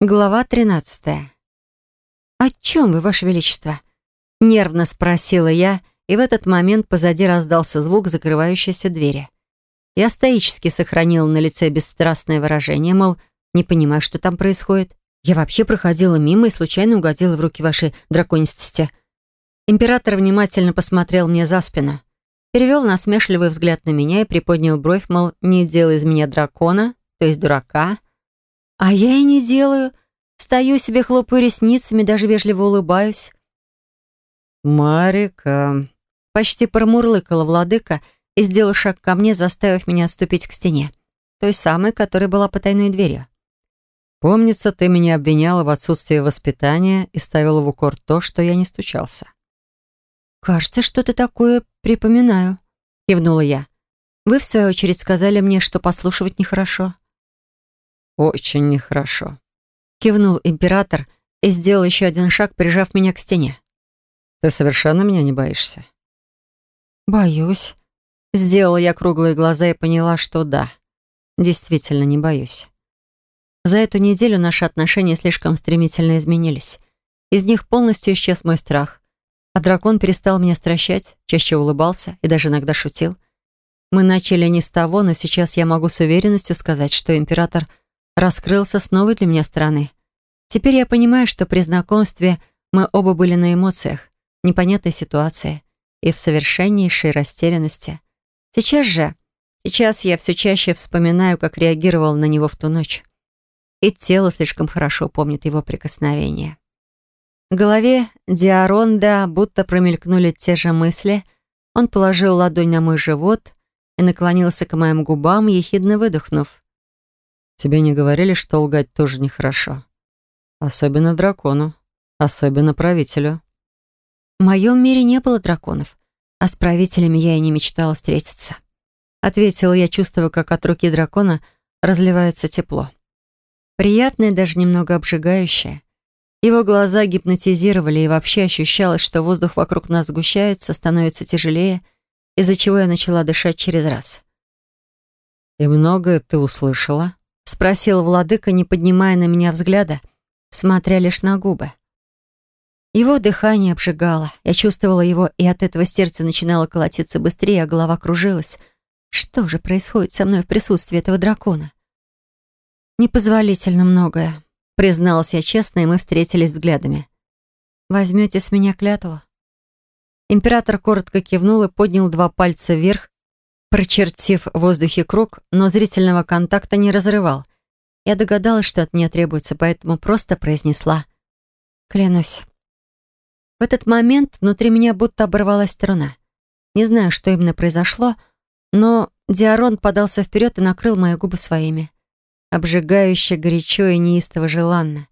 Глава 13. «О чем вы, Ваше Величество?» Нервно спросила я, и в этот момент позади раздался звук закрывающейся двери. Я стоически сохранила на лице бесстрастное выражение, мол, не понимаю, что там происходит. Я вообще проходила мимо и случайно угодила в руки вашей драконистости. Император внимательно посмотрел мне за спину, перевел насмешливый взгляд на меня и приподнял бровь, мол, не делай из меня дракона, то есть дурака, а я и не делаю. Стою себе, хлопаю ресницами, даже вежливо улыбаюсь. «Марика...» Почти промурлыкала владыка и сделал шаг ко мне, заставив меня отступить к стене. Той самой, которая была потайной дверью. «Помнится, ты меня обвиняла в отсутствии воспитания и ставила в укор то, что я не стучался». «Кажется, что-то такое припоминаю», — кивнула я. «Вы, в свою очередь, сказали мне, что послушивать нехорошо». «Очень нехорошо», — кивнул император и сделал еще один шаг, прижав меня к стене. «Ты совершенно меня не боишься?» «Боюсь». Сделала я круглые глаза и поняла, что да, действительно не боюсь. За эту неделю наши отношения слишком стремительно изменились. Из них полностью исчез мой страх. А дракон перестал меня стращать, чаще улыбался и даже иногда шутил. Мы начали не с того, но сейчас я могу с уверенностью сказать, что император — раскрылся с новой для меня стороны. Теперь я понимаю, что при знакомстве мы оба были на эмоциях, непонятной ситуации и в совершеннейшей растерянности. Сейчас же, сейчас я все чаще вспоминаю, как реагировал на него в ту ночь. И тело слишком хорошо помнит его прикосновение. В голове Диаронда будто промелькнули те же мысли. Он положил ладонь на мой живот и наклонился к моим губам, ехидно выдохнув. Тебе не говорили, что лгать тоже нехорошо? Особенно дракону. Особенно правителю. В моем мире не было драконов, а с правителями я и не мечтала встретиться. Ответила я, чувствуя, как от руки дракона разливается тепло. Приятное, даже немного обжигающее. Его глаза гипнотизировали, и вообще ощущалось, что воздух вокруг нас сгущается, становится тяжелее, из-за чего я начала дышать через раз. «И многое ты услышала?» Спросил владыка, не поднимая на меня взгляда, смотря лишь на губы. Его дыхание обжигало. Я чувствовала его, и от этого сердце начинало колотиться быстрее, а голова кружилась. Что же происходит со мной в присутствии этого дракона? Непозволительно многое, призналась я честно, и мы встретились взглядами. Возьмете с меня клятву? Император коротко кивнул и поднял два пальца вверх, прочертив в воздухе круг, но зрительного контакта не разрывал. Я догадалась, что от меня требуется, поэтому просто произнесла «Клянусь». В этот момент внутри меня будто оборвалась струна. Не знаю, что именно произошло, но Диарон подался вперед и накрыл мои губы своими. Обжигающе, горячо и неистово желанно.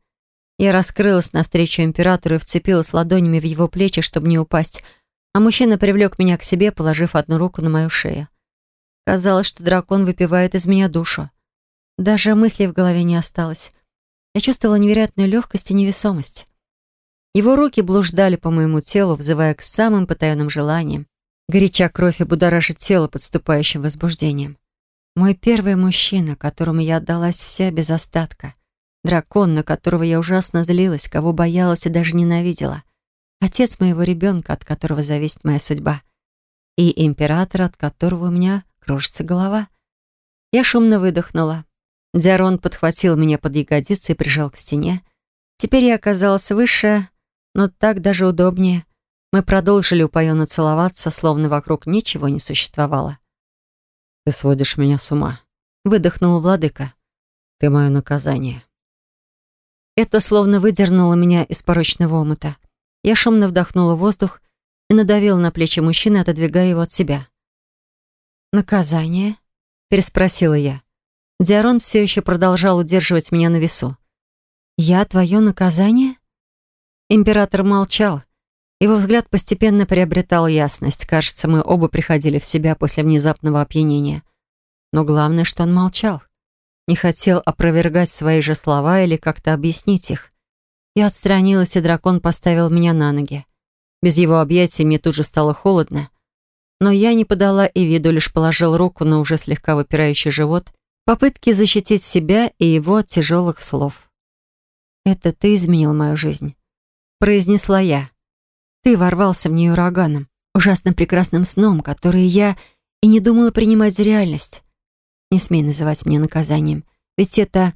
Я раскрылась навстречу императору и вцепилась ладонями в его плечи, чтобы не упасть, а мужчина привлек меня к себе, положив одну руку на мою шею. Казалось, что дракон выпивает из меня душу. Даже мыслей в голове не осталось. Я чувствовала невероятную легкость и невесомость. Его руки блуждали по моему телу, взывая к самым потаенным желаниям. Горяча кровь и будоражит тело подступающим возбуждением. Мой первый мужчина, которому я отдалась вся без остатка. Дракон, на которого я ужасно злилась, кого боялась и даже ненавидела. Отец моего ребенка, от которого зависит моя судьба. И император, от которого у меня кружится голова. Я шумно выдохнула. Диарон подхватил меня под ягодицы и прижал к стене. Теперь я оказалась выше, но так даже удобнее. Мы продолжили упоенно целоваться, словно вокруг ничего не существовало. «Ты сводишь меня с ума», — выдохнул владыка. «Ты мое наказание». Это словно выдернуло меня из порочного омута. Я шумно вдохнула воздух и надавила на плечи мужчины, отодвигая его от себя. «Наказание?» — переспросила я. Диарон все еще продолжал удерживать меня на весу. «Я твое наказание?» Император молчал. Его взгляд постепенно приобретал ясность. Кажется, мы оба приходили в себя после внезапного опьянения. Но главное, что он молчал. Не хотел опровергать свои же слова или как-то объяснить их. Я отстранилась, и дракон поставил меня на ноги. Без его объятий мне тут же стало холодно. Но я не подала и виду, лишь положил руку на уже слегка выпирающий живот, попытки защитить себя и его от тяжелых слов. «Это ты изменил мою жизнь», — произнесла я. «Ты ворвался в нее ураганом, ужасно прекрасным сном, который я и не думала принимать за реальность. Не смей называть меня наказанием, ведь это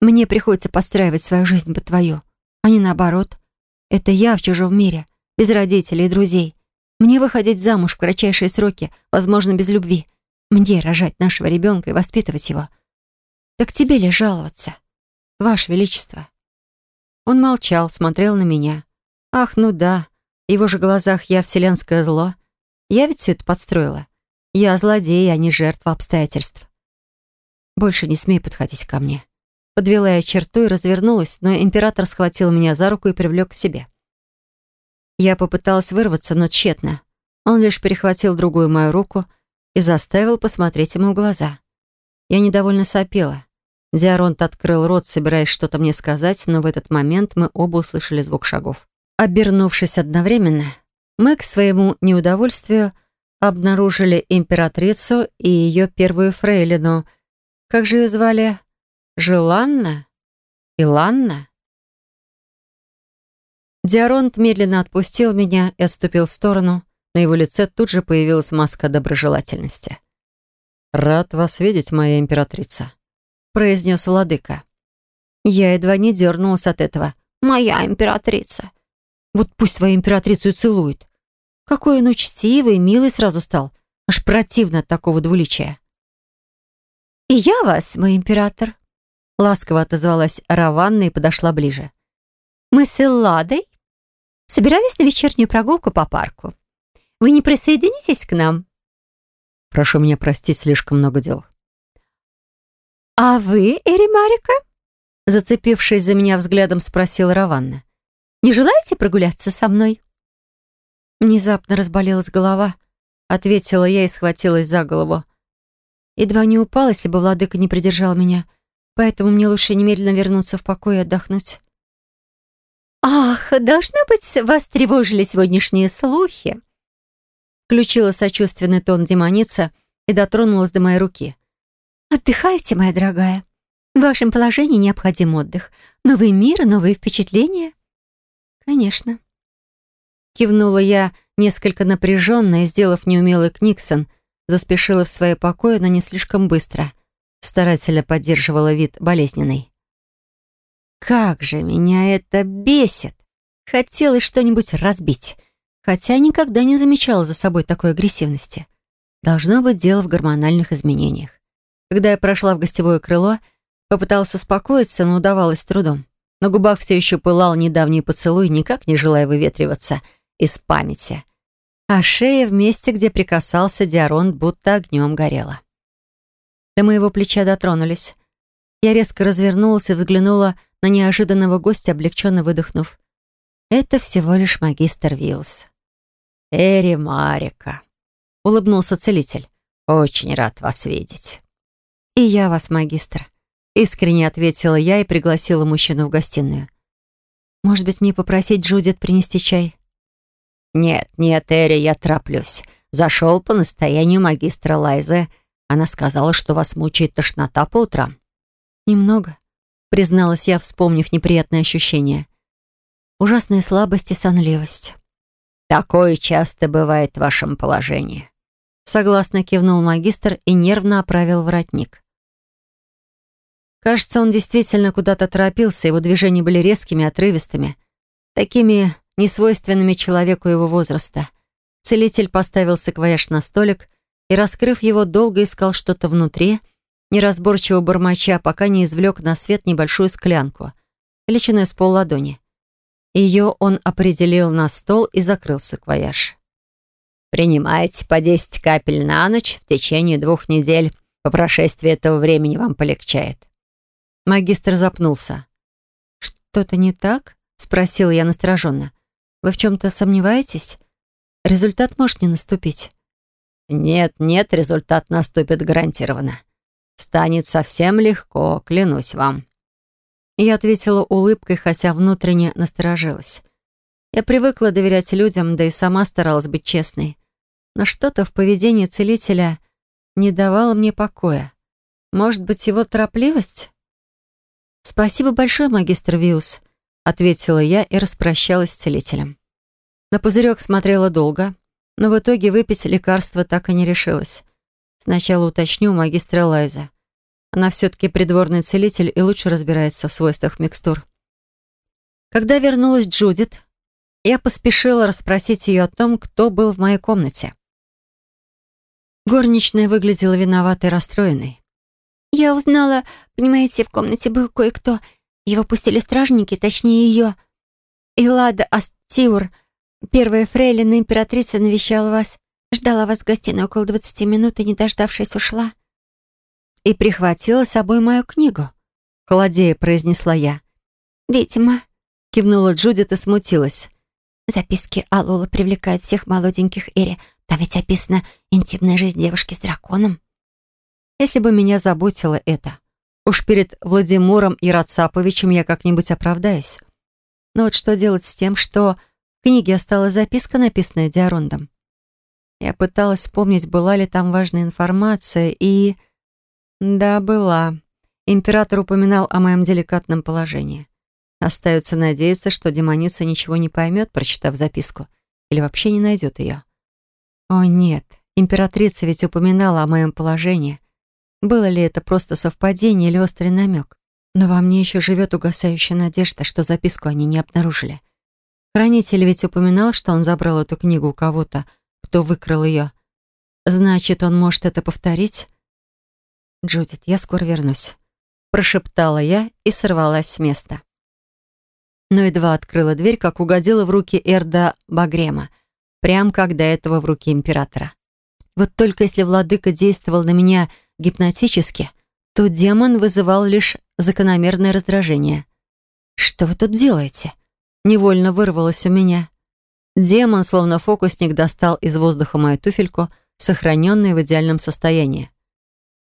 мне приходится подстраивать свою жизнь под твою, а не наоборот. Это я в чужом мире, без родителей и друзей. Мне выходить замуж в кратчайшие сроки, возможно, без любви. Мне рожать нашего ребенка и воспитывать его. Так тебе ли жаловаться, Ваше Величество?» Он молчал, смотрел на меня. «Ах, ну да, в его же глазах я вселенское зло. Я ведь все это подстроила. Я злодей, а не жертва обстоятельств. Больше не смей подходить ко мне». Подвела я черту и развернулась, но император схватил меня за руку и привлек к себе. Я попыталась вырваться, но тщетно. Он лишь перехватил другую мою руку и заставил посмотреть ему в глаза. Я недовольно сопела. Диаронт открыл рот, собираясь что-то мне сказать, но в этот момент мы оба услышали звук шагов. Обернувшись одновременно, мы к своему неудовольствию обнаружили императрицу и ее первую фрейлину. Как же ее звали? Желанна? Иланна? Диаронт медленно отпустил меня и отступил в сторону. На его лице тут же появилась маска доброжелательности. «Рад вас видеть, моя императрица», — произнес владыка. Я едва не дернулась от этого. «Моя императрица!» Вот пусть свою императрицу и целует. Какой он учтивый, милый сразу стал. Аж противно от такого двуличия. «И я вас, мой император», — ласково отозвалась Раванна и подошла ближе. «Мы с Элладой собирались на вечернюю прогулку по парку. Вы не присоединитесь к нам?» «Прошу меня простить, слишком много дел». «А вы, Эримарика?» Зацепившись за меня взглядом, спросила Раванна. «Не желаете прогуляться со мной?» Внезапно разболелась голова. Ответила я и схватилась за голову. Едва не упала, если бы владыка не придержал меня. Поэтому мне лучше немедленно вернуться в покой и отдохнуть. «Ах, должно быть, вас тревожили сегодняшние слухи», Включила сочувственный тон демоница и дотронулась до моей руки. «Отдыхайте, моя дорогая. В вашем положении необходим отдых. Новый мир, новые впечатления». «Конечно». Кивнула я, несколько напряженно и, сделав неумелый книксон, заспешила в свое покое, но не слишком быстро. Старательно поддерживала вид болезненный. «Как же меня это бесит! Хотелось что-нибудь разбить хотя никогда не замечала за собой такой агрессивности. Должно быть дело в гормональных изменениях. Когда я прошла в гостевое крыло, попыталась успокоиться, но удавалось трудом. На губах все еще пылал недавний поцелуй, никак не желая выветриваться из памяти. А шея в месте, где прикасался Диаронт, будто огнем горела. До моего плеча дотронулись. Я резко развернулась и взглянула на неожиданного гостя, облегченно выдохнув. Это всего лишь магистр Виус. «Эри Марика», — улыбнулся целитель. «Очень рад вас видеть». «И я вас, магистр», — искренне ответила я и пригласила мужчину в гостиную. «Может быть, мне попросить Джудит принести чай?» «Нет, нет, Эри, я тороплюсь. Зашел по настоянию магистра Лайзы. Она сказала, что вас мучает тошнота по утрам». «Немного», — призналась я, вспомнив неприятные ощущения. «Ужасная слабость и сонливость». Такое часто бывает в вашем положении. Согласно кивнул магистр и нервно оправил воротник. Кажется, он действительно куда-то торопился, его движения были резкими, отрывистыми, такими несвойственными человеку его возраста. Целитель поставил саквояж на столик и, раскрыв его, долго искал что-то внутри, неразборчиво бормоча, пока не извлек на свет небольшую склянку, величиной с полладони. Ее он определил на стол и закрыл саквояж. «Принимайте по 10 капель на ночь в течение двух недель. По прошествии этого времени вам полегчает». Магистр запнулся. «Что-то не так?» — спросил я настороженно. «Вы в чем-то сомневаетесь? Результат может не наступить». «Нет, нет, результат наступит гарантированно. Станет совсем легко, клянусь вам». Я ответила улыбкой, хотя внутренне насторожилась. Я привыкла доверять людям, да и сама старалась быть честной. Но что-то в поведении целителя не давало мне покоя. Может быть, его торопливость? «Спасибо большое, магистр Виус», — ответила я и распрощалась с целителем. На пузырек смотрела долго, но в итоге выпить лекарство так и не решилась. Сначала уточню у магистра Лайза. Она все-таки придворный целитель и лучше разбирается в свойствах микстур. Когда вернулась Джудит, я поспешила расспросить ее о том, кто был в моей комнате. Горничная выглядела виноватой и расстроенной. «Я узнала, понимаете, в комнате был кое-кто. Его пустили стражники, точнее ее. Элада Астиур, первая фрейлина императрица, навещала вас. Ждала вас в гостиной около двадцати минут и, не дождавшись, ушла. И прихватила с собой мою книгу. Холодея произнесла я. «Видимо», — кивнула Джудит и смутилась. «Записки Алола привлекают всех молоденьких Эри. Там ведь описана интимная жизнь девушки с драконом». Если бы меня заботило это, уж перед Владимиром Яроцаповичем я как-нибудь оправдаюсь. Но вот что делать с тем, что в книге осталась записка, написанная Диарондом? Я пыталась вспомнить, была ли там важная информация, и... Да, была. Император упоминал о моем деликатном положении. Остается надеяться, что демоница ничего не поймет, прочитав записку, или вообще не найдет ее. О нет, императрица ведь упоминала о моем положении. Было ли это просто совпадение или острый намек? Но во мне еще живет угасающая надежда, что записку они не обнаружили. Хранитель ведь упоминал, что он забрал эту книгу у кого-то, кто выкрал ее. Значит, он может это повторить? «Джудит, я скоро вернусь», — прошептала я и сорвалась с места. Но едва открыла дверь, как угодила в руки Эрда Багрема, прям как до этого в руки императора. Вот только если владыка действовал на меня гипнотически, то демон вызывал лишь закономерное раздражение. «Что вы тут делаете?» Невольно вырвалось у меня. Демон, словно фокусник, достал из воздуха мою туфельку, сохраненную в идеальном состоянии.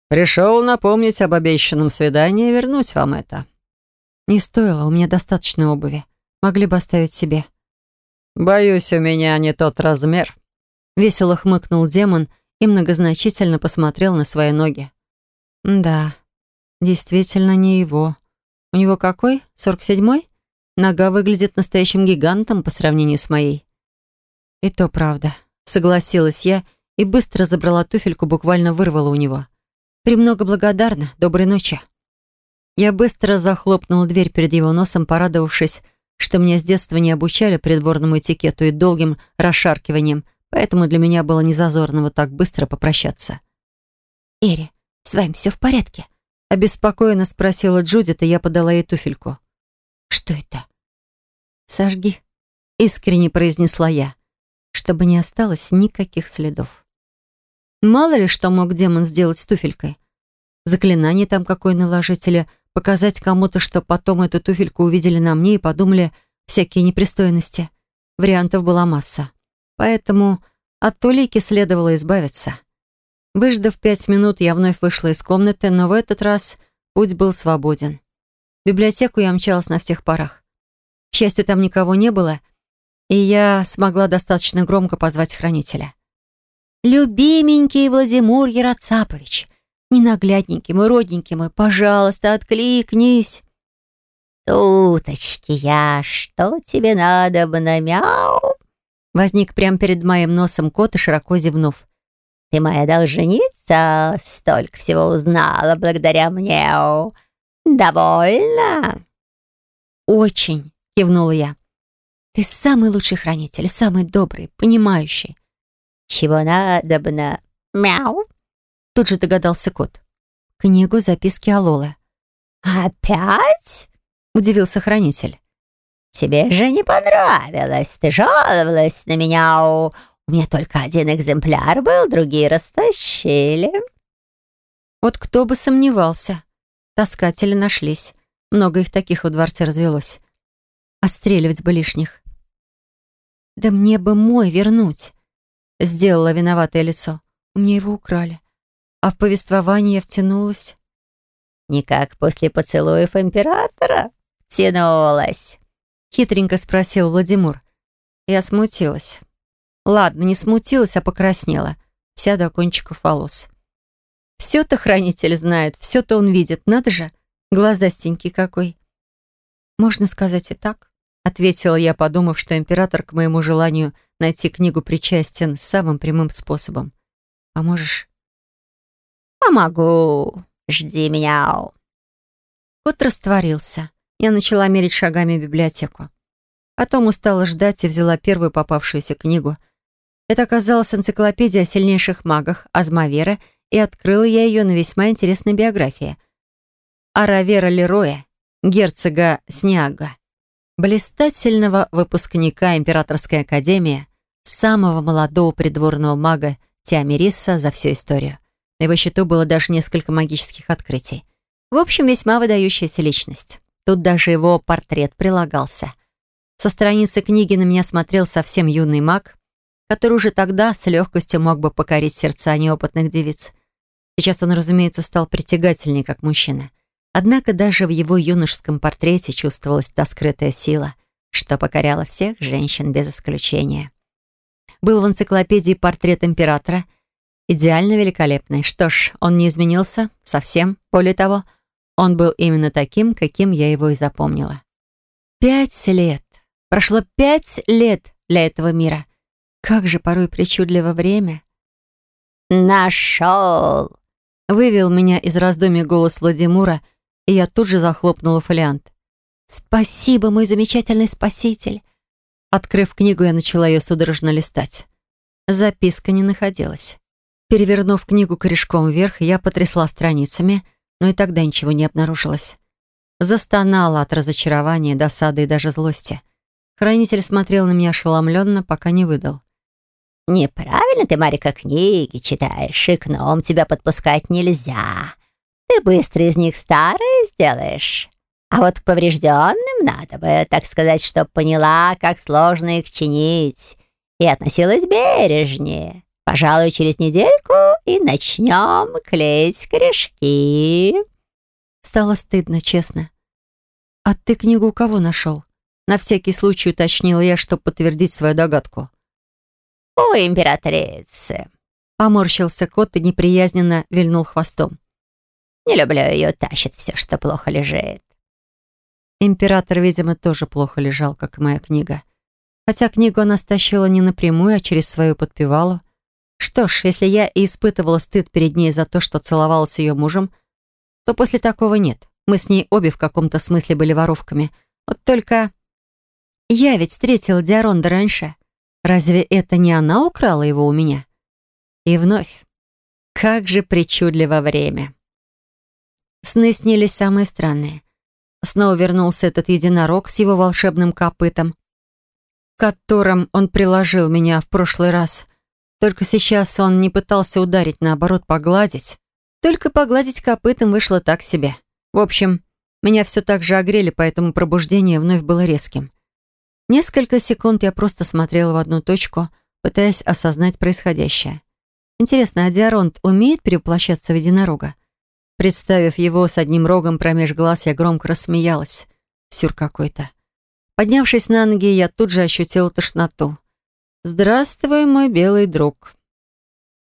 «Пришел напомнить об обещанном свидании и вернуть вам это». «Не стоило, у меня достаточно обуви. Могли бы оставить себе». «Боюсь, у меня не тот размер», — весело хмыкнул демон и многозначительно посмотрел на свои ноги. «Да, действительно не его. У него какой? Сорок седьмой? Нога выглядит настоящим гигантом по сравнению с моей». «И то правда», — согласилась я и быстро забрала туфельку, буквально вырвала у него. «Премного благодарна. Доброй ночи». Я быстро захлопнула дверь перед его носом, порадовавшись, что меня с детства не обучали придворному этикету и долгим расшаркиванием, поэтому для меня было незазорно вот так быстро попрощаться. «Эри, с вами все в порядке?» Обеспокоенно спросила Джудит, и я подала ей туфельку. «Что это?» «Сожги», — искренне произнесла я чтобы не осталось никаких следов. Мало ли, что мог демон сделать с туфелькой. Заклинание там какое наложить или показать кому-то, что потом эту туфельку увидели на мне и подумали всякие непристойности. Вариантов была масса. Поэтому от тулики следовало избавиться. Выждав пять минут, я вновь вышла из комнаты, но в этот раз путь был свободен. В библиотеку я мчалась на всех парах. К счастью, там никого не было — и я смогла достаточно громко позвать хранителя. «Любименький Владимир Яроцапович, ненаглядненький мой, родненький мой, пожалуйста, откликнись!» «Туточки я, что тебе надо, мяу?» Возник прямо перед моим носом кот и широко зевнув. «Ты моя должница, столько всего узнала благодаря мне. Довольно?» «Очень», — кивнула я. Ты самый лучший хранитель, самый добрый, понимающий. Чего надобно? Мяу. Тут же догадался кот. Книгу записки Алолы. «Опять?» — удивился хранитель. «Тебе же не понравилось. Ты жаловалась на меня. У меня только один экземпляр был, другие растащили». Вот кто бы сомневался. Таскатели нашлись. Много их таких во дворце развелось. Остреливать бы лишних. «Да мне бы мой вернуть!» Сделала виноватое лицо. У меня его украли. А в повествование я втянулась. «Никак после поцелуев императора втянулась?» Хитренько спросил Владимир. Я смутилась. Ладно, не смутилась, а покраснела. Вся до кончиков волос. Все-то хранитель знает, все-то он видит, надо же. Глазастенький какой. Можно сказать и так, ответила я, подумав, что император к моему желанию найти книгу причастен самым прямым способом. Поможешь? Помогу. Жди меня. Кот растворился. Я начала мерить шагами библиотеку. Потом устала ждать и взяла первую попавшуюся книгу. Это оказалась энциклопедия о сильнейших магах Азмавера, и открыла я ее на весьма интересной биографии. Аравера Лероя, герцога Сняга, блистательного выпускника Императорской академии, самого молодого придворного мага Тиамириса за всю историю. На его счету было даже несколько магических открытий. В общем, весьма выдающаяся личность. Тут даже его портрет прилагался. Со страницы книги на меня смотрел совсем юный маг, который уже тогда с легкостью мог бы покорить сердца неопытных девиц. Сейчас он, разумеется, стал притягательнее, как мужчина. Однако даже в его юношеском портрете чувствовалась та скрытая сила, что покоряла всех женщин без исключения. Был в энциклопедии портрет императора, идеально великолепный. Что ж, он не изменился совсем. Более того, он был именно таким, каким я его и запомнила. Пять лет. Прошло пять лет для этого мира. Как же порой причудливо время. «Нашел!» Вывел меня из раздумий голос Владимира, и я тут же захлопнула фолиант. «Спасибо, мой замечательный спаситель!» Открыв книгу, я начала ее судорожно листать. Записка не находилась. Перевернув книгу корешком вверх, я потрясла страницами, но и тогда ничего не обнаружилось. Застонала от разочарования, досады и даже злости. Хранитель смотрел на меня ошеломленно, пока не выдал. «Неправильно ты, Марика, книги читаешь, и к ним тебя подпускать нельзя. Ты быстро из них старые сделаешь. А вот к поврежденным надо бы, так сказать, чтоб поняла, как сложно их чинить, и относилась бережнее. Пожалуй, через недельку и начнем клеить корешки». Стало стыдно, честно. «А ты книгу у кого нашел?» На всякий случай уточнила я, чтобы подтвердить свою догадку. «У императрицы», — поморщился кот и неприязненно вильнул хвостом. «Не люблю ее, тащит все, что плохо лежит». Император, видимо, тоже плохо лежал, как и моя книга. Хотя книгу она стащила не напрямую, а через свою подпевалу. Что ж, если я и испытывала стыд перед ней за то, что целовалась с ее мужем, то после такого нет. Мы с ней обе в каком-то смысле были воровками. Вот только я ведь встретила Диаронда раньше. Разве это не она украла его у меня? И вновь. Как же причудливо время. Сны снились самые странные. Снова вернулся этот единорог с его волшебным копытом, которым он приложил меня в прошлый раз. Только сейчас он не пытался ударить, наоборот, погладить. Только погладить копытом вышло так себе. В общем, меня все так же огрели, поэтому пробуждение вновь было резким. Несколько секунд я просто смотрела в одну точку, пытаясь осознать происходящее. Интересно, а Диаронт умеет перевоплощаться в единорога? Представив его с одним рогом промеж глаз, я громко рассмеялась. Сюр какой-то. Поднявшись на ноги, я тут же ощутила тошноту. «Здравствуй, мой белый друг».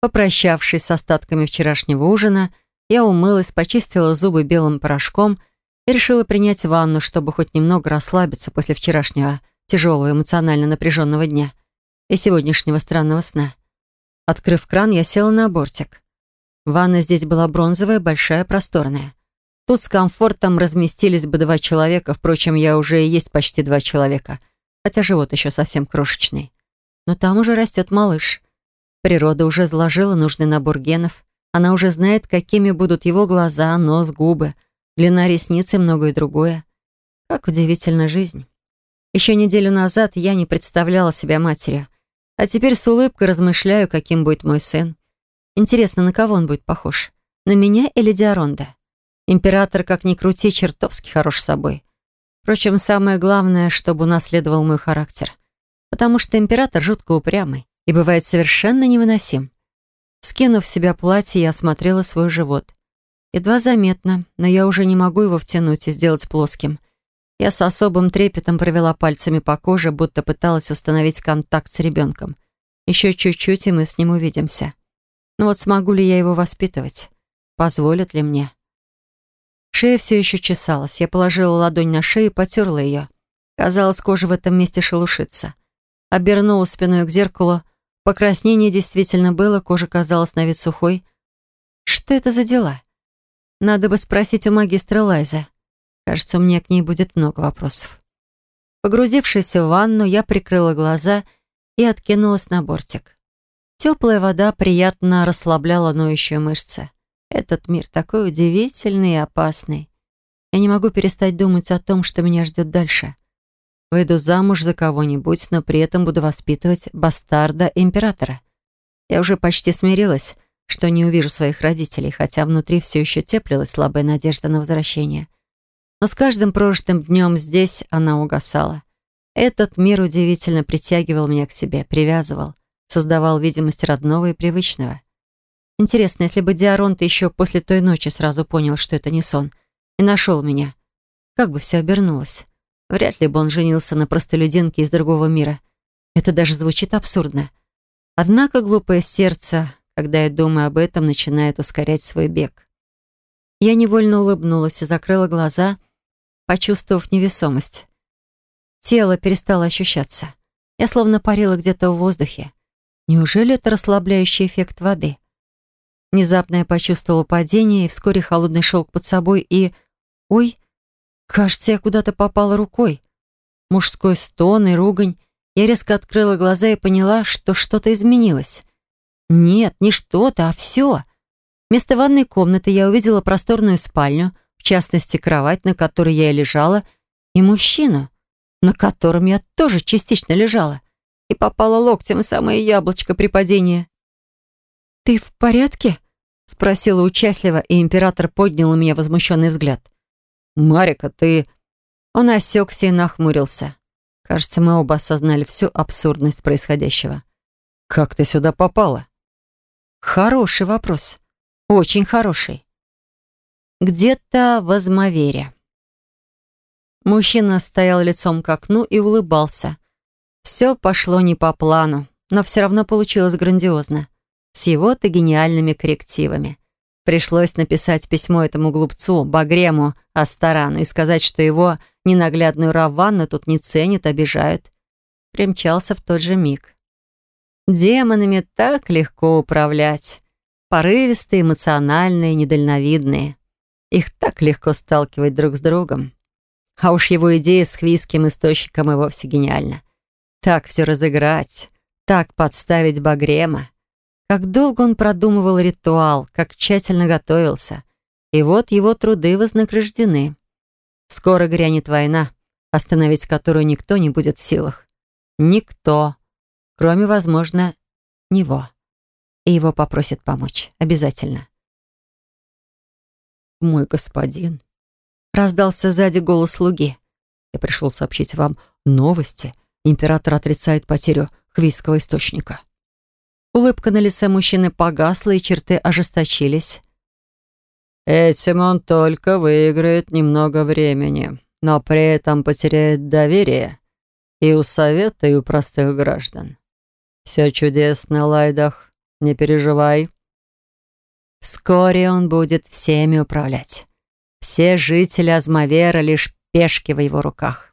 Попрощавшись с остатками вчерашнего ужина, я умылась, почистила зубы белым порошком и решила принять ванну, чтобы хоть немного расслабиться после вчерашнего тяжелого эмоционально напряженного дня и сегодняшнего странного сна. Открыв кран, я села на бортик. Ванна здесь была бронзовая, большая, просторная. Тут с комфортом разместились бы два человека, впрочем, я уже и есть почти два человека, хотя живот еще совсем крошечный. Но там уже растет малыш. Природа уже заложила нужный набор генов. Она уже знает, какими будут его глаза, нос, губы, длина ресниц и многое другое. Как удивительна жизнь. Еще неделю назад я не представляла себя матерью, а теперь с улыбкой размышляю, каким будет мой сын. Интересно, на кого он будет похож? На меня или Диаронда? Император, как ни крути, чертовски хорош собой. Впрочем, самое главное, чтобы унаследовал мой характер. Потому что император жутко упрямый и бывает совершенно невыносим. Скинув в себя платье, я осмотрела свой живот. Едва заметно, но я уже не могу его втянуть и сделать плоским. Я с особым трепетом провела пальцами по коже, будто пыталась установить контакт с ребенком. Еще чуть-чуть, и мы с ним увидимся. Но вот смогу ли я его воспитывать? Позволят ли мне? Шея все еще чесалась. Я положила ладонь на шею и потерла ее. Казалось, кожа в этом месте шелушится. Обернулась спиной к зеркалу. Покраснение действительно было, кожа казалась на вид сухой. Что это за дела? Надо бы спросить у магистра Лайза. Кажется, у меня к ней будет много вопросов. Погрузившись в ванну, я прикрыла глаза и откинулась на бортик. Теплая вода приятно расслабляла ноющие мышцы. Этот мир такой удивительный и опасный. Я не могу перестать думать о том, что меня ждет дальше. Выйду замуж за кого-нибудь, но при этом буду воспитывать бастарда императора. Я уже почти смирилась, что не увижу своих родителей, хотя внутри все еще теплилась слабая надежда на возвращение. Но с каждым прожитым днем здесь она угасала. Этот мир удивительно притягивал меня к себе, привязывал, создавал видимость родного и привычного. Интересно, если бы Диаронт еще после той ночи сразу понял, что это не сон, и нашел меня, как бы все обернулось? Вряд ли бы он женился на простолюдинке из другого мира. Это даже звучит абсурдно. Однако глупое сердце, когда я думаю об этом, начинает ускорять свой бег. Я невольно улыбнулась и закрыла глаза, почувствовав невесомость. Тело перестало ощущаться. Я словно парила где-то в воздухе. Неужели это расслабляющий эффект воды? Внезапно я почувствовала падение, и вскоре холодный шелк под собой, и... Ой, кажется, я куда-то попала рукой. Мужской стон и ругань. Я резко открыла глаза и поняла, что что-то изменилось. Нет, не что-то, а все. Вместо ванной комнаты я увидела просторную спальню, в частности, кровать, на которой я и лежала, и мужчину, на котором я тоже частично лежала, и попала локтем в самое яблочко при падении. «Ты в порядке?» — спросила участливо, и император поднял у меня возмущенный взгляд. «Марика, ты...» Он осекся и нахмурился. Кажется, мы оба осознали всю абсурдность происходящего. «Как ты сюда попала?» «Хороший вопрос. Очень хороший где-то в Азмавере. Мужчина стоял лицом к окну и улыбался. Все пошло не по плану, но все равно получилось грандиозно. С его-то гениальными коррективами. Пришлось написать письмо этому глупцу, Багрему Астарану, и сказать, что его ненаглядную Раванну тут не ценят, обижают. Примчался в тот же миг. Демонами так легко управлять. Порывистые, эмоциональные, недальновидные. Их так легко сталкивать друг с другом. А уж его идея с хвиским источником и вовсе гениальна. Так все разыграть, так подставить Багрема. Как долго он продумывал ритуал, как тщательно готовился. И вот его труды вознаграждены. Скоро грянет война, остановить которую никто не будет в силах. Никто, кроме, возможно, него. И его попросят помочь. Обязательно мой господин». Раздался сзади голос слуги. «Я пришел сообщить вам новости. Император отрицает потерю хвийского источника». Улыбка на лице мужчины погасла, и черты ожесточились. «Этим он только выиграет немного времени, но при этом потеряет доверие и у совета, и у простых граждан. Все чудесно, Лайдах, не переживай». Вскоре он будет всеми управлять. Все жители Азмавера лишь пешки в его руках.